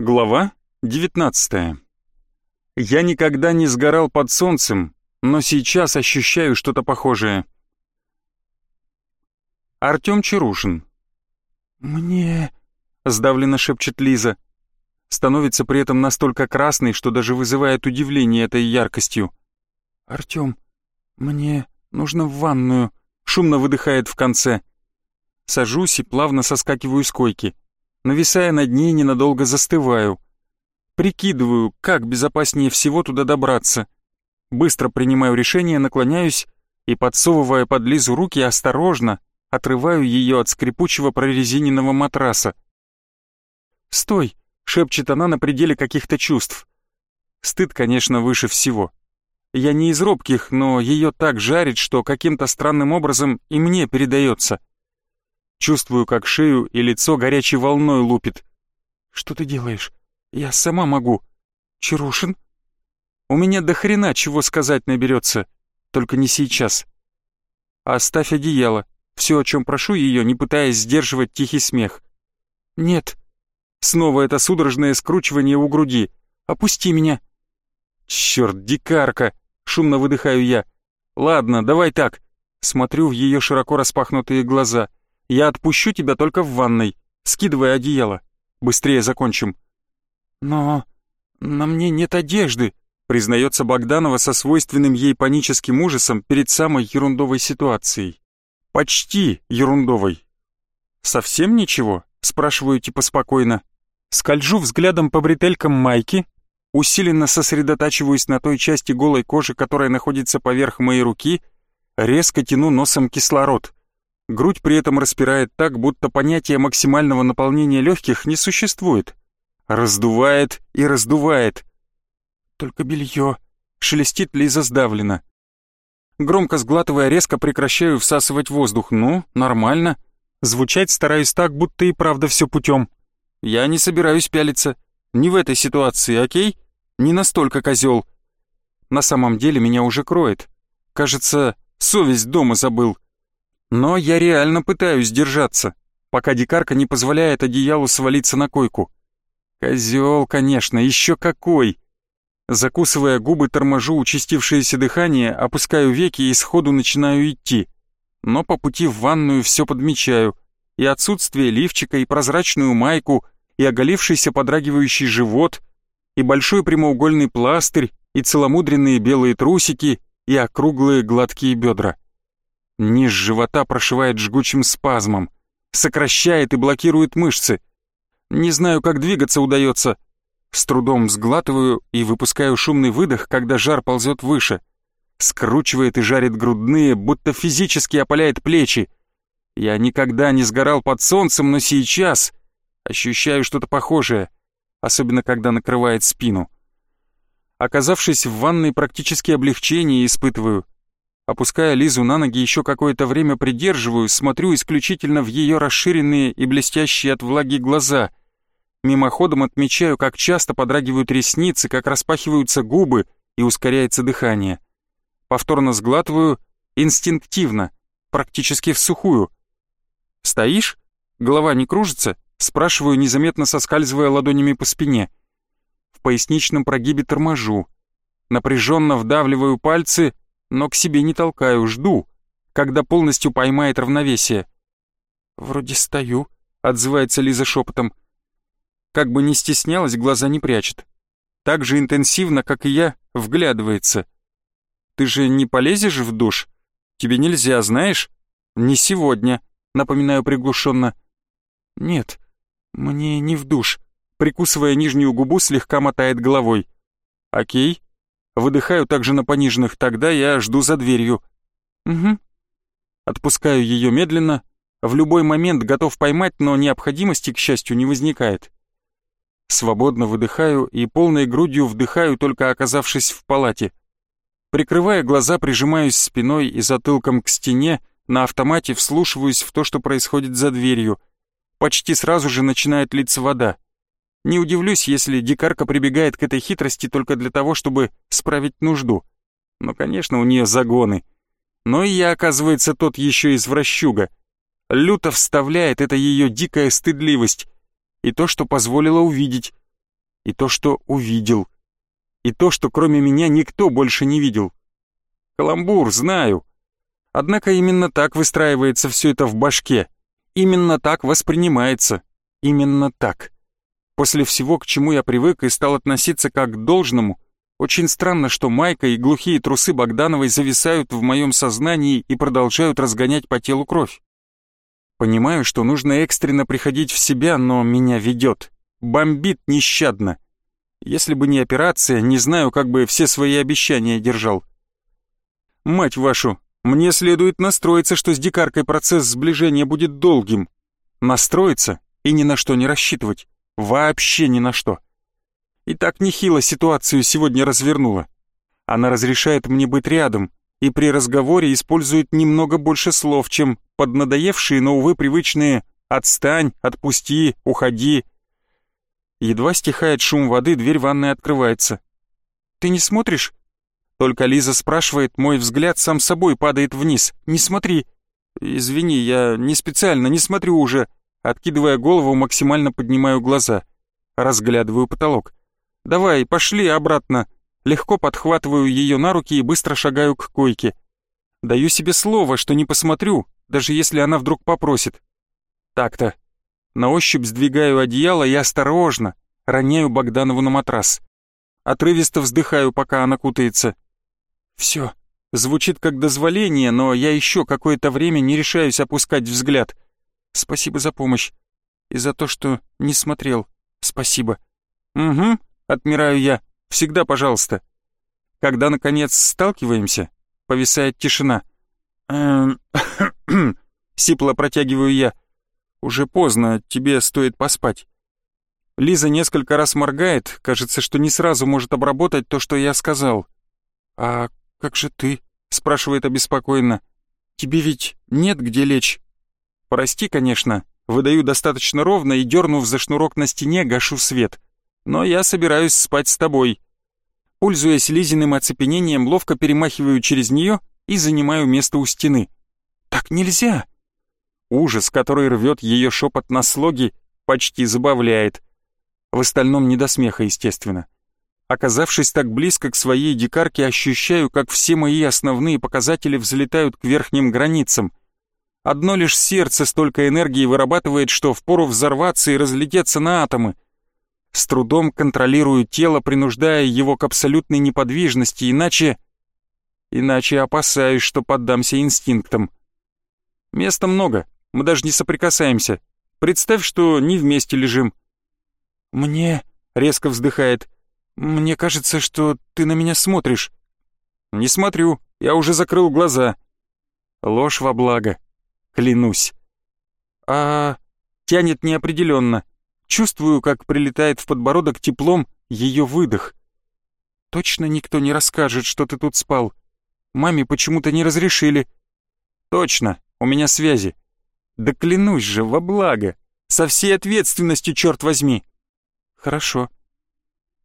Глава 19 Я никогда не сгорал под солнцем, но сейчас ощущаю что-то похожее. Артём Чарушин. «Мне...» — сдавленно шепчет Лиза. Становится при этом настолько красной, что даже вызывает удивление этой яркостью. «Артём, мне нужно в ванную», — шумно выдыхает в конце. Сажусь и плавно соскакиваю с койки. Нависая над ней, ненадолго застываю. Прикидываю, как безопаснее всего туда добраться. Быстро принимаю решение, наклоняюсь и, подсовывая под Лизу руки, осторожно отрываю ее от скрипучего прорезиненного матраса. «Стой!» — шепчет она на пределе каких-то чувств. Стыд, конечно, выше всего. Я не из робких, но ее так жарит, что каким-то странным образом и мне передается. Чувствую, как шею и лицо горячей волной лупит. «Что ты делаешь? Я сама могу. Чарушин?» «У меня до хрена чего сказать наберется, только не сейчас. Оставь одеяло, все, о чем прошу ее, не пытаясь сдерживать тихий смех. «Нет». Снова это судорожное скручивание у груди. «Опусти меня». «Черт, дикарка!» — шумно выдыхаю я. «Ладно, давай так». Смотрю в ее широко распахнутые глаза. Я отпущу тебя только в ванной. Скидывай одеяло. Быстрее закончим». «Но на мне нет одежды», признается Богданова со свойственным ей паническим ужасом перед самой ерундовой ситуацией. Почти ерундовой. «Совсем ничего?» — спрашиваю типа спокойно. Скольжу взглядом по бретелькам майки, усиленно сосредотачиваюсь на той части голой кожи, которая находится поверх моей руки, резко тяну носом кислород. Грудь при этом распирает так, будто понятие максимального наполнения легких не существует. Раздувает и раздувает. Только белье. Шелестит Лиза сдавленно. Громко сглатывая, резко прекращаю всасывать воздух. Ну, нормально. Звучать стараюсь так, будто и правда все путем. Я не собираюсь пялиться. Не в этой ситуации, окей? Не настолько козел. На самом деле меня уже кроет. Кажется, совесть дома забыл. Но я реально пытаюсь держаться, пока дикарка не позволяет одеялу свалиться на койку. Козел, конечно, еще какой! Закусывая губы, торможу участившееся дыхание, опускаю веки и сходу начинаю идти. Но по пути в ванную все подмечаю. И отсутствие лифчика, и прозрачную майку, и оголившийся подрагивающий живот, и большой прямоугольный пластырь, и целомудренные белые трусики, и округлые гладкие бедра. Низ живота прошивает жгучим спазмом, сокращает и блокирует мышцы. Не знаю, как двигаться удается. С трудом сглатываю и выпускаю шумный выдох, когда жар ползет выше. Скручивает и жарит грудные, будто физически опаляет плечи. Я никогда не сгорал под солнцем, но сейчас ощущаю что-то похожее, особенно когда накрывает спину. Оказавшись в ванной, практически облегчение испытываю — Опуская Лизу на ноги, еще какое-то время придерживаю, смотрю исключительно в ее расширенные и блестящие от влаги глаза. Мимоходом отмечаю, как часто подрагивают ресницы, как распахиваются губы и ускоряется дыхание. Повторно сглатываю, инстинктивно, практически в сухую. «Стоишь? Голова не кружится?» Спрашиваю, незаметно соскальзывая ладонями по спине. В поясничном прогибе торможу. Напряженно вдавливаю пальцы — но к себе не толкаю, жду, когда полностью поймает равновесие. «Вроде стою», — отзывается Лиза шепотом. Как бы не стеснялась, глаза не прячет. Так же интенсивно, как и я, вглядывается. «Ты же не полезешь в душ? Тебе нельзя, знаешь? Не сегодня», — напоминаю приглушенно. «Нет, мне не в душ», — прикусывая нижнюю губу, слегка мотает головой. «Окей, Выдыхаю также на пониженных, тогда я жду за дверью. Угу. Отпускаю ее медленно, в любой момент готов поймать, но необходимости, к счастью, не возникает. Свободно выдыхаю и полной грудью вдыхаю, только оказавшись в палате. Прикрывая глаза, прижимаюсь спиной и затылком к стене, на автомате вслушиваюсь в то, что происходит за дверью. Почти сразу же начинает литься вода. Не удивлюсь, если дикарка прибегает к этой хитрости только для того, чтобы справить нужду. Но, конечно, у нее загоны. Но и я, оказывается, тот еще извращуга. Люто вставляет это ее дикая стыдливость. И то, что позволило увидеть. и то, что увидел, и то, что кроме меня никто больше не видел. Каламбур, знаю. Однако именно так выстраивается все это в башке, именно так воспринимается, именно так. После всего, к чему я привык и стал относиться как к должному, очень странно, что майка и глухие трусы Богдановой зависают в моем сознании и продолжают разгонять по телу кровь. Понимаю, что нужно экстренно приходить в себя, но меня ведет. Бомбит нещадно. Если бы не операция, не знаю, как бы все свои обещания держал. Мать вашу, мне следует настроиться, что с дикаркой процесс сближения будет долгим. Настроиться и ни на что не рассчитывать. Вообще ни на что. И так нехило ситуацию сегодня развернула. Она разрешает мне быть рядом и при разговоре использует немного больше слов, чем поднадоевшие, но, увы, привычные «отстань», «отпусти», «уходи». Едва стихает шум воды, дверь ванной открывается. «Ты не смотришь?» Только Лиза спрашивает, мой взгляд сам собой падает вниз. «Не смотри!» «Извини, я не специально, не смотрю уже». Откидывая голову, максимально поднимаю глаза. Разглядываю потолок. «Давай, пошли обратно». Легко подхватываю ее на руки и быстро шагаю к койке. Даю себе слово, что не посмотрю, даже если она вдруг попросит. Так-то. На ощупь сдвигаю одеяло и осторожно роняю Богданову на матрас. Отрывисто вздыхаю, пока она кутается. Все. Звучит как дозволение, но я еще какое-то время не решаюсь опускать взгляд. Спасибо за помощь. И за то, что не смотрел. Спасибо. Угу, Отмираю я. Всегда пожалуйста. Когда, наконец, сталкиваемся, повисает тишина. Эм... Сипло протягиваю я. Уже поздно, тебе стоит поспать. Лиза несколько раз моргает, кажется, что не сразу может обработать то, что я сказал. «А как же ты?» — спрашивает обеспокоенно. «Тебе ведь нет где лечь?» «Прости, конечно, выдаю достаточно ровно и, дернув за шнурок на стене, гашу свет но я собираюсь спать с тобой. Пользуясь Лизиным оцепенением, ловко перемахиваю через нее и занимаю место у стены. Так нельзя. Ужас, который рвет ее шепот на слоги, почти забавляет. В остальном не до смеха, естественно. Оказавшись так близко к своей дикарке, ощущаю, как все мои основные показатели взлетают к верхним границам. Одно лишь сердце столько энергии вырабатывает, что впору взорваться и разлететься на атомы — с трудом контролирую тело, принуждая его к абсолютной неподвижности, иначе... Иначе опасаюсь, что поддамся инстинктам. Места много, мы даже не соприкасаемся. Представь, что не вместе лежим. «Мне...» — резко вздыхает. «Мне кажется, что ты на меня смотришь». «Не смотрю, я уже закрыл глаза». Ложь во благо. Клянусь. А... тянет неопределенно. Чувствую, как прилетает в подбородок теплом ее выдох. Точно никто не расскажет, что ты тут спал. Маме почему-то не разрешили. Точно, у меня связи. Да клянусь же, во благо. Со всей ответственностью, черт возьми. Хорошо.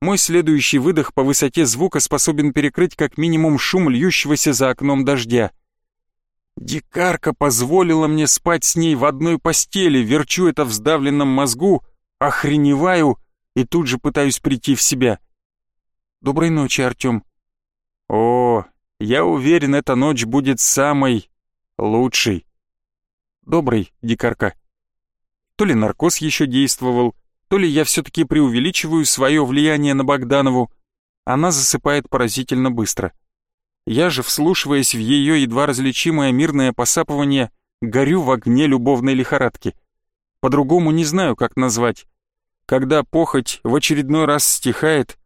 Мой следующий выдох по высоте звука способен перекрыть как минимум шум льющегося за окном дождя. Дикарка позволила мне спать с ней в одной постели, верчу это в сдавленном мозгу, охреневаю и тут же пытаюсь прийти в себя. Доброй ночи, Артём. О, я уверен, эта ночь будет самой лучшей. Добрый, дикарка. То ли наркоз еще действовал, то ли я все-таки преувеличиваю свое влияние на Богданову. Она засыпает поразительно быстро. Я же, вслушиваясь в ее едва различимое мирное посапывание, горю в огне любовной лихорадки. По-другому не знаю, как назвать. Когда похоть в очередной раз стихает,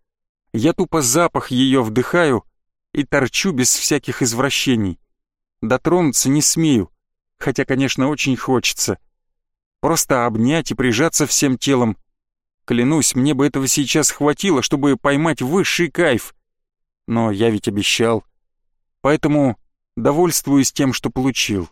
я тупо запах ее вдыхаю и торчу без всяких извращений. Дотронуться не смею, хотя, конечно, очень хочется. Просто обнять и прижаться всем телом. Клянусь, мне бы этого сейчас хватило, чтобы поймать высший кайф. Но я ведь обещал. Поэтому довольствуюсь тем, что получил.